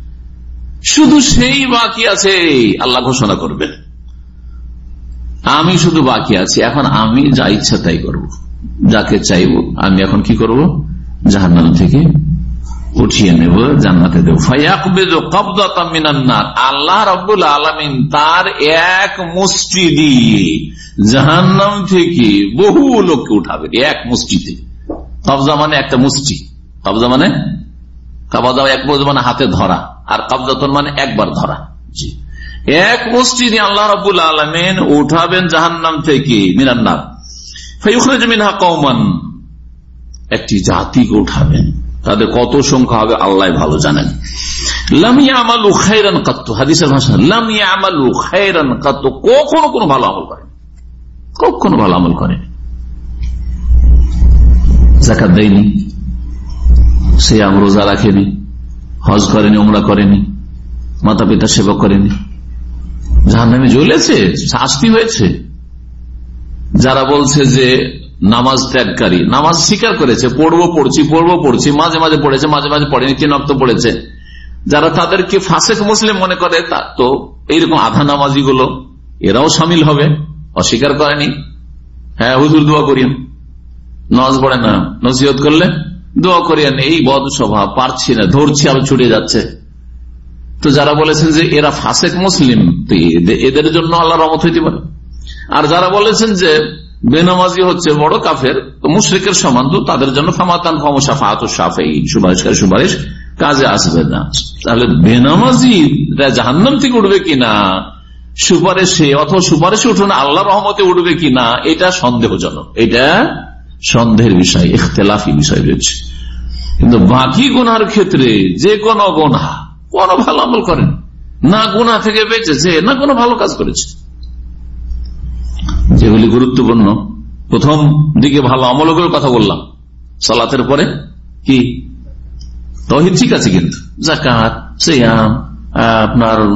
শুধু সেই বাকি আছে, আল্লাহ ঘোষণা করবেন। আমি শুধু বাকি আছি, এখন আমি যা ইচ্ছা তাই করব। যাকে চাইব, আমি এখন কি করব? জাহান্নাম থেকে উঠিয়ে নেব, জান্নাতে দেব। আল্লাহ রব্বুল আলমিন তার এক মুষ্টি দিয়ে জাহান্নাম থেকে বহু লোককে উঠাবে, এক মুষ্টিতে কবজা মানে একটা মুষ্টি কবজা মানে? কবজা এক মানে হাতে ধরা, আর কবজাতন মানে একবার ধরা। জি। এক মসজিদে আল্লাহ রবুল আলমেন উঠাবেন জাহান্নাম থেকে মিনান্নার মিনহা কৌমান একটি জাতিকে উঠাবেন। তাদের কত সংখ্যা হবে আল্লাহ ভালো জানেন। হাদিসের রাখেনি। হজ করেনি ওমরা করেনি। মাতা পিতা সেবা করেনি। জাহান্নামে জ্বলেছে, শাস্তি হয়েছে। যারা বলছে যে নামাজ ত্যাগকারী, নামাজ স্বীকার করেছে, পড়ব পড়ছি পড়ব পড়ছি, মাঝে মাঝে পড়েছে, মাঝে মাঝে পড়েনি, তিন অক্ত পড়েছে। যারা তাদেরকে ফাঁসেক মুসলিম মনে করে, তা তো এইরকম আধা নামাজি গুলো এরাও সামিল হবে, অস্বীকার করেনি। হ্যাঁ হুজুর দোয়া করিয়েন। নামাজ পড়ে না, নসিহত করলে দোয়া করিয়েন, এই বদ স্বভাব, পারছি না, ধরছি আবার ছুটে যাচ্ছে। তো যারা বলেছেন যে এরা ফাসেক মুসলিম এদের- জন্য আল্লাহ রহমত হইতে পারে। আর যারা বলেছেন যে বেনামাজি হচ্ছে বড় কাফের মুশ্রিকের সমান, তো তাদের জন্য ফামাতান সুপারিশকারী সুপারিশ কাজে আসবে না। তাহলে বেনামাজি জাহান্নাম থেকে উঠবে কিনা? সুপারিশে অথবা সুপারিশে উঠুন, আল্লাহ রহমতে উঠবে কিনা? এটা সন্দেহজনক। এটা সন্দেহের বিষয়, ইখতলাফি বিষয় রয়েছে। কিন্তু বাকি গুনার ক্ষেত্রে যে কোনো গোনা কোনো ভালো আমল করেন। না গুনা থেকে বেঁচেছে না কোনো ভালো কাজ করেছে। যেগুলি গুরুত্বপূর্ণ, প্রথম দিকে ভালো আমলগুলোর কথা বললাম। সালাতের পরে কি? তহিদ ঠিক আছে কিন্তু। জাকাত সিয়াম, আপনার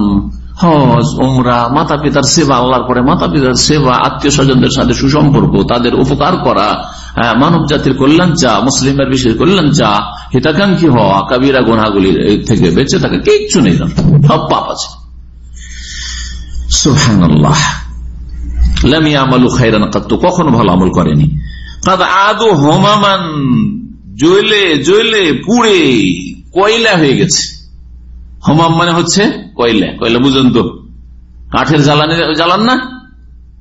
হজ, উমরা মাতা পিতার সেবা, আল্লাহর পরে মাতা পিতার সেবা আত্মীয় স্বজনদের সাথে সুসম্পর্ক, তাদের উপকার করা মানব জাতির কল্যাণ চা মুসলিমের বিশেষ কল্যাণ চা, হিতাকাঙ্ক্ষী হওয়া, কাবিরা গোনাগুলি থেকে বেঁচে থাকে কিচ্ছু নেই। সব পাপ আছে। কখনো ভালো আমল করেনি। কাদ আদু হোমামান জ্বলে পুড়ে, কয়লা হয়ে গেছে। হোমাম মানে হচ্ছে কয়লা। কয়লা বুঝুন তো। কাঠের জ্বালানি, জ্বালান না?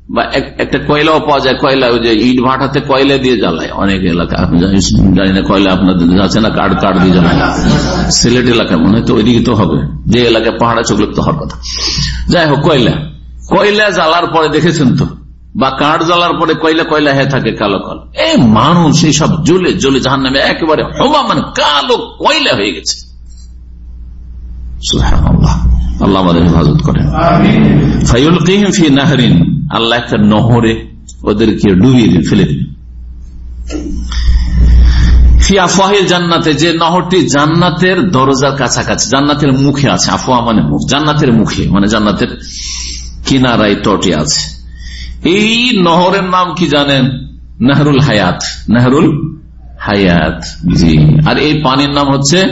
বা একটা কয়লাও পাওয়া যায় কয়লা ওই যে ইট ভাটাতে কয়লা দিয়ে জ্বালায় অনেক এলাকা। আপনি জানি- না কয়লা আপনাদের আছে না কাঠ কাঠ দিয়ে জ্বালায়। সিলেট এলাকায় মনে হয় তো ওইদিকে তো হবে। যে এলাকায় পাহাড়া চোখলে তো হওয়ার কথা। যাই হোক কয়লা। কয়লা জ্বালার পরে দেখেছেন তো? বা কাঠ জ্বালার পরে কয়লা কয়লা হয়ে থাকে কালো কালো। এই মানুষ এইসব জ্বলে জ্বলে জাহান নামে একেবারে হবা মানে কালো কয়লা হয়ে গেছে। আল্লাহ আমাদের হেফাজত করেন। ফাইউল কিহিম ফি নাহরিন। আল্লাহ একটা নহরে ওদেরকে ডুবিয়ে দিন ফেলে দিন জান্নাতে, যে নহরটি জান্নাতের দরজার কাছাকাছি, জান্নাতের মুখে আছে। মানে মুখ, জান্নাতের মুখে মানে জান্নাতের কিনারায় তটে আছে। এই নহরের নাম কি জানেন? নেহরুল হায়াত। নেহরুল হায়াত, জি। আর এই পানির নাম হচ্ছে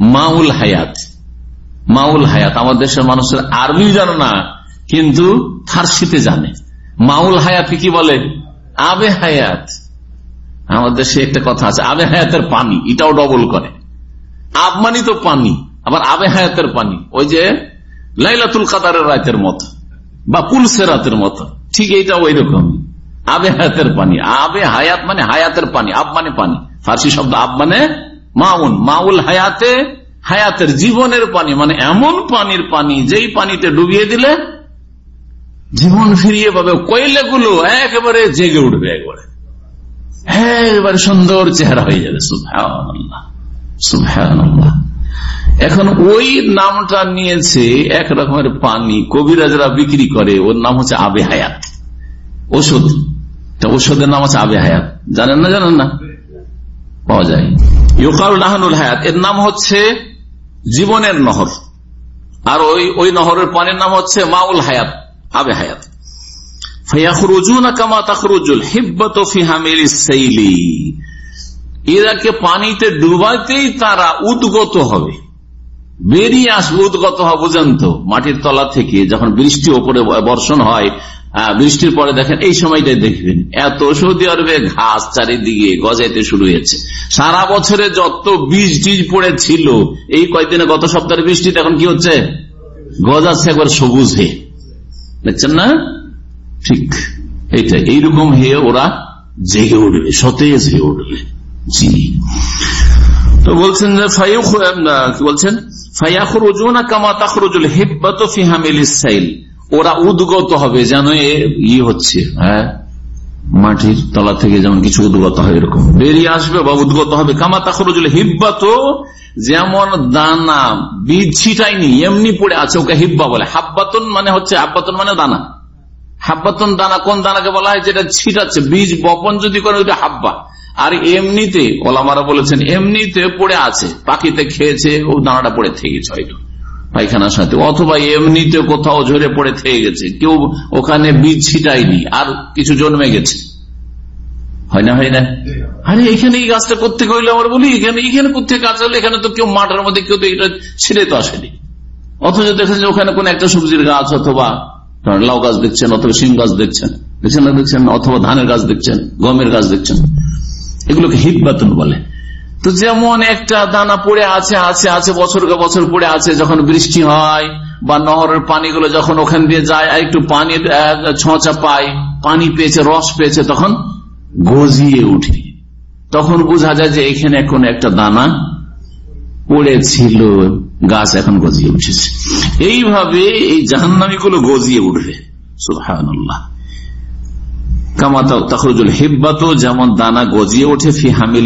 মাউল হায়াত। মাউল হায়াত। আমাদের দেশের মানুষের আরবি জানে না কিন্তু ফার্সিতে জানে। মাউল হায়াত কি বলে? আবে হায়াত। আমাদের দেশে একটা কথা আছে, আবে হায়াতের পানি, এটাও ডবল করে। আবমানি তো পানি, আবার আবে হায়াতের পানি। ওই যে লাইলাতুল কাদারের রাতের মতো, বা পুলসে রাতের মতো। ঠিক এইটা ওই রকমই আবে হায়াতের পানি, আবে হায়াত মানে হায়াতের পানি আব মানে পানি। ফার্সি শব্দ আব মানে মাউন। মাউল হায়াতে, হায়াতের জীবনের পানি মানে এমন পানির পানি, যেই পানিতে ডুবিয়ে দিলে জীবন ফিরিয়ে পাবে। কয়লাগুলো একেবারে জেগে উঠবে একবারে। একেবারে সুন্দর চেহারা হয়ে যাবে। সুবহানাল্লাহ। এখন ওই নামটা নিয়েছে এক রকমের পানি। কবিরাজরা বিক্রি করে। ওর নাম হচ্ছে আবে হায়াত। ওষুধ। ওষুধের নাম হচ্ছে আবে হায়াত। জানেন না জানেন না? পাওয়া যায়। ইউকাল নাহানুল হায়াত। এর নাম হচ্ছে জীবনের নহর। আর ওই ওই নহরের পানির নাম হচ্ছে মাউল হায়াত। আবে হায়াত। পানিতে ডুবাইতেই তারা উদ্গত হবে। বেরিয়ে আসবে, উদ্গত হবে, বুঝেন তো, মাটির তলা থেকে যখন বৃষ্টি ওপরে বর্ষণ হয় বৃষ্টির পরে দেখেন এই সময়টাই দেখবেন, এত সৌদি আরবে ঘাস চারিদিকে গজাইতে শুরু হয়েছে। সারা বছরে যত বীজ টিজ পড়েছিল এই কয়েকদিনে গত সপ্তাহের বৃষ্টিতে এখন কি হচ্ছে? গজাচ্ছে একবার সবুজ। হয়ে দেখছেন না? ঠিক। এইটা এইরকম হয়ে ওরা জেগে উঠবে, সতেজ হয়ে উঠবে। জি। তো বলছেন কি বলছেন? উদ্গত হবে হচ্ছে হ্যাঁ? মাটির তলা থেকে যেমন কিছু উদ্গত হয় এরকম। বেরিয়ে আসবে বা উদ্গত হবে। কামা তাখরুজুল হিব্বাত যেমন দানা, বীজ ছিটাইনি এমনি পড়ে আছে, ওকে হিব্বা বলে। হাব্বাতন মানে হচ্ছে, হাব্বাতন মানে দানা। হাব্বাতন দানা কোন দানাকে বলা হয়? যেটা ছিটাচ্ছে। বীজ বপন যদি করে, ওইটা হাব্বা। আর এমনিতে, ওলামারা বলেছেন, এমনিতে পড়ে আছে। পাখিতে খেয়েছে, ও দানাটা পড়ে থেকে গেছে হয়তো। পায়খানার সাথে। অথবা এমনিতে কোথাও ঝরে পড়ে থেকে গেছে। কেউ ওখানে বীজ ছিটায়নি, আর কিছু জন্মে গেছে। হয় না হয় না? আরে এখানে এই গাছটা করতে কইলে আমার বলি, এখানে এখানে করতে গাছ হলে এখানে তো কেউ মাঠের মধ্যে কেউ তো এটা ছিঁড়ে তো আসেনি। অথচ দেখেছেন ওখানে কোন একটা সবজির গাছ অথবা লাউ গাছ দেখছেন, অথবা শিম গাছ দেখছেন। দেখছেন না দেখছেন? অথবা ধানের গাছ দেখছেন, গমের গাছ দেখছেন। এগুলোকে হিব্বাতন বলে। তো যেমন একটা দানা পড়ে আছে আছে আছে, বছরকে বছর পড়ে আছে, যখন বৃষ্টি হয় বা নহরের পানিগুলো যখন ওখান দিয়ে যায় একটু পানি ছোঁচা পায়, পানি পেয়েছে, রস পেয়েছে, তখন গজিয়ে উঠে। তখন বোঝা যায় যে এখানে কোন একটা দানা পড়েছিল গাছ এখন গজিয়ে উঠেছে। এইভাবে এই জাহান্নামি গুলো গজিয়ে উঠবে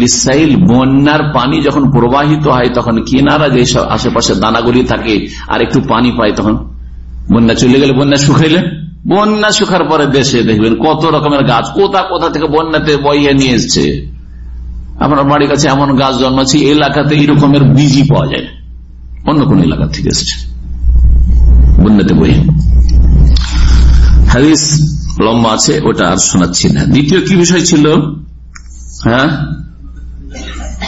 সাইল, বন্যার পানি যখন প্রবাহিত হয়, তখন কিনারা যে আশেপাশে দানাগুলি থাকে, আর একটু পানি পায় তখন। বন্যা চলে গেলে বন্যা শুকাইলে? বন্যা শুকার পরে দেশে দেখবেন কত রকমের গাছ, কোথা কোথা থেকে বন্যাতে বইয়ে নিয়ে এসছে। আপনার বাড়ির কাছে এমন গাছ জন্মাচ্ছে এলাকাতে এই রকমের বীজই পাওয়া যায়। অন্য কোন এলাকা থেকে এসছে। বন্যাতে বইয়ে। হাদিস লম্বা আছে, ওটা আর শোনাচ্ছি না। দ্বিতীয় কি বিষয় ছিল? হ্যাঁ?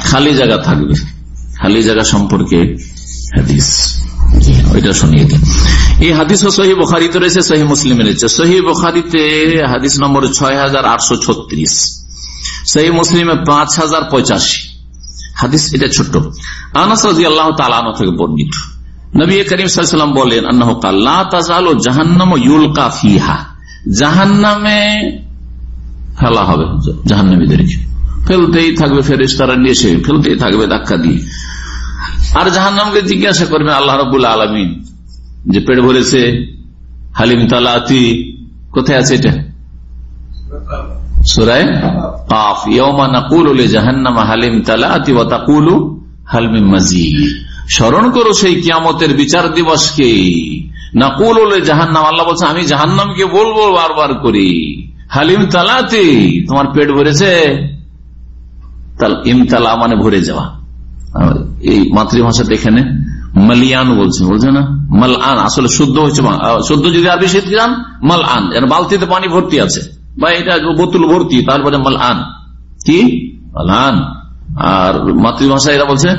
খালি জায়গা থাকবে। খালি জায়গা সম্পর্কে হাদিস। ওইটা শুনিয়ে দিই এই হাদিস ও সহি বখারিতে রয়েছে, সহি মুসলিমে রয়েছে। সহি বখারিতে হাদিস নম্বর ছয় হাজার আটশো ছত্রিশ। সহি মুসলিমে পাঁচ হাজার পঁচাশি। হাদিস এটা ছোট্ট। আনাস আল্লাহ তালানো থেকে বর্ণিত। নবী করিম সাল্লাম বলেন, আন্নাহ কাল্লা তাজাল জাহান্নাম ইউলকা ফিহা। জাহান্নামে ফেলা হবে জাহান্নামীদেরকে ফেলতেই থাকবে ফেরিস্তারা নিয়ে এসে, ফেলতেই থাকবে ধাক্কা দিয়ে। আর জাহান্নামকে জিজ্ঞাসা করবে আল্লাহ রবুল্লা আলমিন, যে পেট ভরেছে হালিম তালাতি কোথায় আছে এটা? স্মরণ করো সেই কিয়ামতের বিচার দিবসকে। নাকুল জাহান্নাম আল্লাহ বলছে, আমি জাহান্নামকে বলব বারবার করি। হালিম তালাতে তোমার পেট ভরেছে? ইমতালা মানে ভরে যাওয়া। এই মাতৃভাষাতে এখানে মালিয়ান বলছে বলছে না? মাল আন আসলে শুদ্ধ হচ্ছে শুদ্ধ যদি আরবি মাল আন বালতিতে পানি ভর্তি আছে। বা এটা বোতল ভর্তি তারপরে মাল আন কি? আন আর মাতৃভাষা এরা বলছে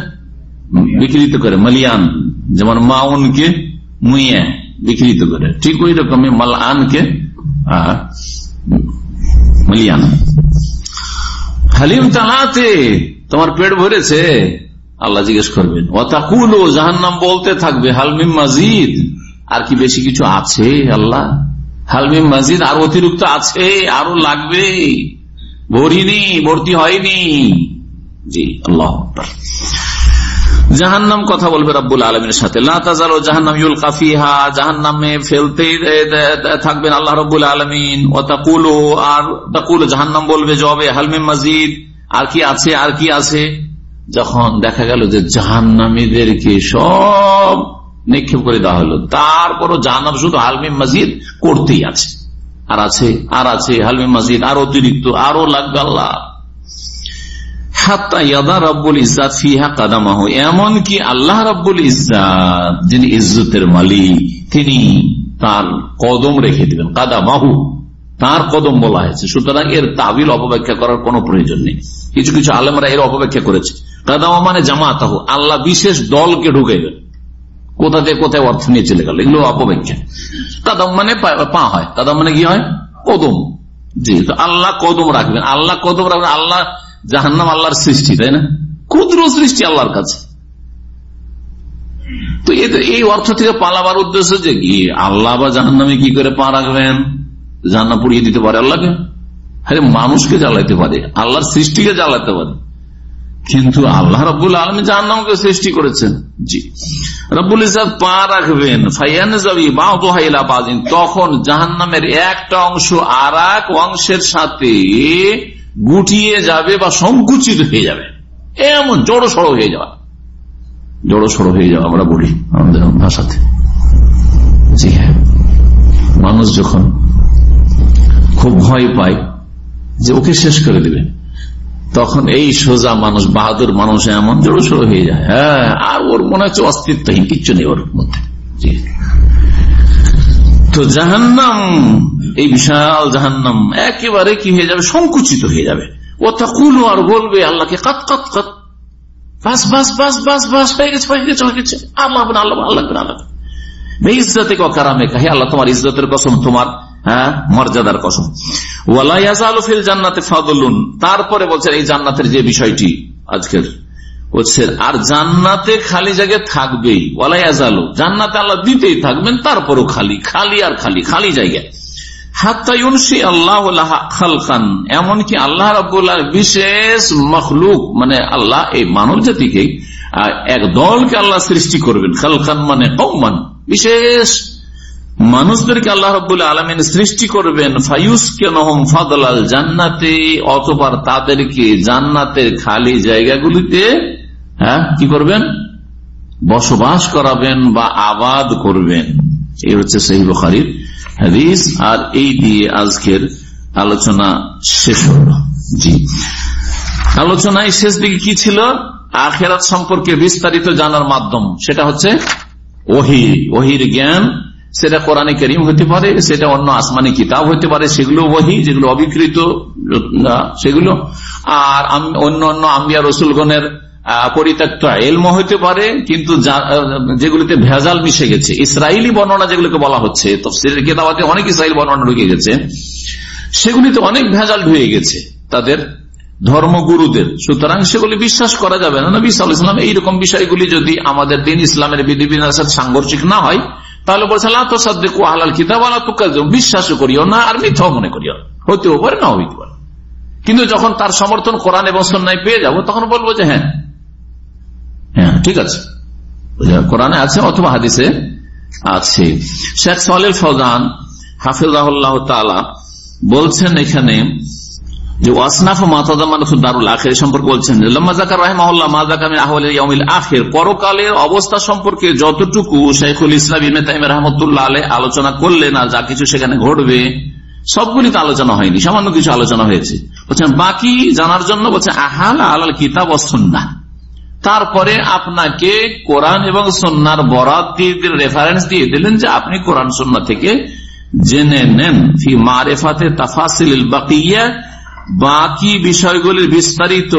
বিকৃত করে, মালিয়ান। যেমন মাউনকে মুইয়া বিকৃত করে। ঠিক ওই রকমই মাল আনকে মালিয়ান। হালিম তাহাতে, তোমার পেট ভরেছে? আল্লাহ জিজ্ঞেস করবেন। অতাকুল জাহান্নাম বলতে থাকবে হালমিম মাজিদ। আর কি বেশি কিছু আছে, আল্লাহ? হালমিম মাজিদ আর অতিরিক্ত আছে, আরও লাগবে। ভরিনি, ভর্তি হয়নি। জি, আল্লাহ জাহান্নাম কথা বলবে রব্বুল আলমের সাথে। কাফিহা ফেলতে থাকবেন আল্লাহ রব্বুল আলমিন। ও তাকুল, আর তাকুল বলবে জবে হালমিম মাজিদ আর কি আছে, আর কি আছে? যখন দেখা গেল যে জাহান্নামীদেরকে সব নিক্ষেপ করে দেওয়া হলো। তারপরও জাহান্নাম শুধু হালমিম মসজিদ করতেই আছে। আর আছে আর আছে হালমিম মসজিদ আর অতিরিক্ত, আরও লাগবে আল্লাহ। কিছু কিছু আলমরা এর অপব্যাখ্যা করেছে। কাদামা মানে জামাত আল্লাহ বিশেষ দলকে ঢুকাইবেন। কোথা থেকে কোথায় অর্থ নিয়ে চলে গেল? এগুলো অপব্যাখ্যা। কাদাম মানে পা হয়। কাদাম মানে কি হয়? কদম। জি আল্লাহ কদম রাখবেন। আল্লাহ কদম রাখবেন। আল্লাহ জাহান্নাম আল্লাহর সৃষ্টি, তাই না? ক্ষুদ্র সৃষ্টি আল্লাহর কাছে। তো এই অর্থ থেকে পালাবার উদ্দেশ্য যে কি? আল্লাহ বা জাহান্নামে কি করে পা রাখবেন? জান্না পুড়িয়ে দিতে পারে আল্লাহকে? আরে মানুষকে জ্বালাইতে পারে। আল্লাহর সৃষ্টিকে জ্বালাতে পারে। কিন্তু আল্লাহ রব্বুল আলমী জাহান্নামকে সৃষ্টি করেছেন। জি। রব্বুল ইসাদ পা রাখবেন। তখন জাহান্নামের একটা অংশ আর অংশের সাথে গুটিয়ে যাবে বা সংকুচিত হয়ে যাবে। এমন জড়ো সড়ো হয়ে যাওয়া। জড়ো সড়ো হয়ে যাওয়া আমরা বলি আমাদের ভাষাতে। জি হ্যাঁ। মানুষ যখন খুব ভয় পায় যে ওকে শেষ করে দেবে তখন এই সোজা মানুষ, বাহাদুর মানুষ এমন জড়ো সড়ো হয়ে যায়। হ্যাঁ আর ওর মনে হচ্ছে অস্তিত্বহীন, কিচ্ছু নেই ওর মধ্যে। তো জাহান্নাম, এই বিশাল জাহান্নাম, একেবারে কি হয়ে যাবে? সংকুচিত হয়ে যাবে। ও তকুল আর বলবে আল্লাহকে, কাত কাত কাত। বাস বাস বাস বাস বাস, হয়ে গেছে হয়ে গেছে হয়ে গেছে। আল্লাহ আল্লাহ আল্লাহ আল্লাহ ইজ্জতে কারামে কাহে আল্লাহ, তোমার ইজ্জতের কসম তোমার। হ্যাঁ? মর্যাদার কসম। জান্নাতে তারপরে বলছেন এই জান্নাতের যে বিষয়টি আজকের বলছে আর জান্নাতে খালি জায়গায় থাকবেই। ওলাই আজালো জান্নাতে আল্লাহ দিতেই থাকবেন, তারপরও খালি খালি আর খালি খালি জায়গায়। এমনকি আল্লাহ বিশেষ মখলুক মানে আল্লাহ এই মানব জাতিকে এক দলকে আল্লাহ সৃষ্টি করবেন। খালকান মানে কৌমান বিশেষ মানুষদেরকে আল্লাহ রবুল্লাহ আলমিন সৃষ্টি করবেন ফায়ুস কেনহম ফাদলাল জান্নাতে অতবার তাদেরকে জান্নাতের খালি জায়গাগুলিতে হ্যাঁ কি করবেন? বসবাস করাবেন বা আবাদ করবেন। এই হচ্ছে সেই বখারির হাদিস, আর এই দিয়ে আজকের আলোচনা শেষ হল। জি। আলোচনায় শেষ দিকে কি ছিল? আখেরাত সম্পর্কে বিস্তারিত জানার মাধ্যম, সেটা হচ্ছে ওহি, ওহির জ্ঞান সেটা কোরআনে করিম হতে পারে, সেটা অন্য আসমানি কিতাব হতে পারে, সেগুলো ওহি যেগুলো অবিকৃত সেগুলো। আর অন্য অন্য আম্বিয়া রসুলগণের পরিত্যক্ত এলম হইতে পারে, কিন্তু যেগুলিতে ভেজাল মিশে গেছে। ইসরায়েলি বর্ণনা যেগুলোকে বলা হচ্ছে তফসিলের কেতাবাতে অনেক ইসরায়েল বর্ণনা ঢুকে গেছে। সেগুলিতে অনেক ভেজাল ঢুকে গেছে, তাদের ধর্মগুরুদের। সুতরাং সেগুলি বিশ্বাস করা যাবে না। নবী সাল্লাম এইরকম বিষয়গুলি যদি আমাদের দিন ইসলামের বিধিবিধানের সাথে সাংঘর্ষিক না হয় তাহলে বলছে আল্লাহ আহলাল কিতাব আল্লাহ তো বিশ্বাসও করিও না আর মিথ্যাও মনে করিও হতেও পারে না হইতে পারে। কিন্তু যখন তার সমর্থন কোরআন এবং সন্ন্যায় পেয়ে যাব, তখন বলব যে হ্যাঁ হ্যাঁ ঠিক আছে। কোরআনে আছে অথবা হাদিসে আছে। শেখ সালেল ফৌজান তালা বলছেন এখানে যে ওয়াসনাফ দারুল আখের সম্পর্কে বলছেন পরকালের অবস্থা সম্পর্কে যতটুকু ইসলাম আলোচনা করলেন আর যা কিছু সেখানে ঘটবে, সবগুলি তো আলোচনা হয়নি, সামান্য কিছু আলোচনা হয়েছে। বলছেন, বাকি জানার জন্য বলছে, আহাল আলাল কিতাব অসন্না তারপরে আপনাকে কোরআন এবং সন্ন্যার বরাত দিয়ে রেফারেন্স দিয়ে দিলেন যে আপনি কোরআন সন্না থেকে জেনে নেন। ফি মারেফাতে তাফাসিল বাকিয়া বাকি বিষয়গুলির বিস্তারিত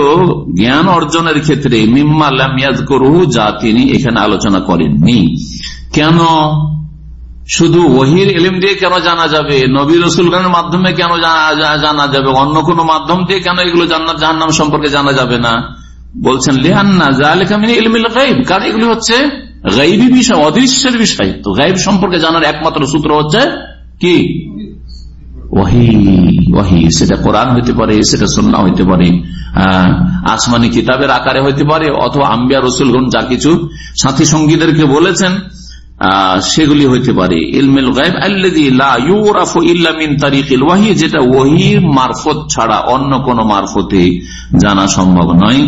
জ্ঞান অর্জনের ক্ষেত্রে মিম্মা লামিয়াজ করু যা তিনি এখানে আলোচনা করেননি। কেন? শুধু ওহির এলিম দিয়ে কেন জানা যাবে? নবী রসুলগানের মাধ্যমে কেন জানা যাবে? অন্য কোন মাধ্যম দিয়ে কেন এগুলো জান্নাত, জাহান্নাম সম্পর্কে জানা যাবে না? বলছেন লেহান্না জালেকামিনী ইলমিল গাইব কারণ এগুলি হচ্ছে গাইবী বিষয়, অদৃশ্যের বিষয়। তো গাইব সম্পর্কে জানার একমাত্র সূত্র হচ্ছে কি? ওহি ওহি সেটা কোরআন হইতে পারে, সেটা সন্না হইতে পারে আসমানি কিতাবের আকারে হইতে পারে, অথবা আম্বিয়া রসুলগণ যা কিছু সাথী সঙ্গীদেরকে বলেছেন সেগুলি হইতে পারে। ইলমেল ওয়াহি, যেটা ওহির মারফত ছাড়া অন্য কোন মারফতে জানা সম্ভব নয়।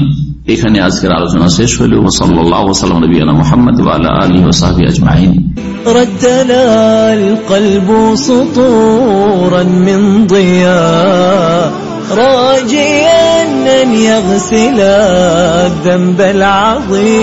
এখানে আজকের আলোচনা শেষ হইল সাল্লাম নবীনা মোহাম্মদ আলী ওসাহাবি আজমাইন ردنا القلب سطورا من ضياء راجيا أن يغسل الذنب العظيم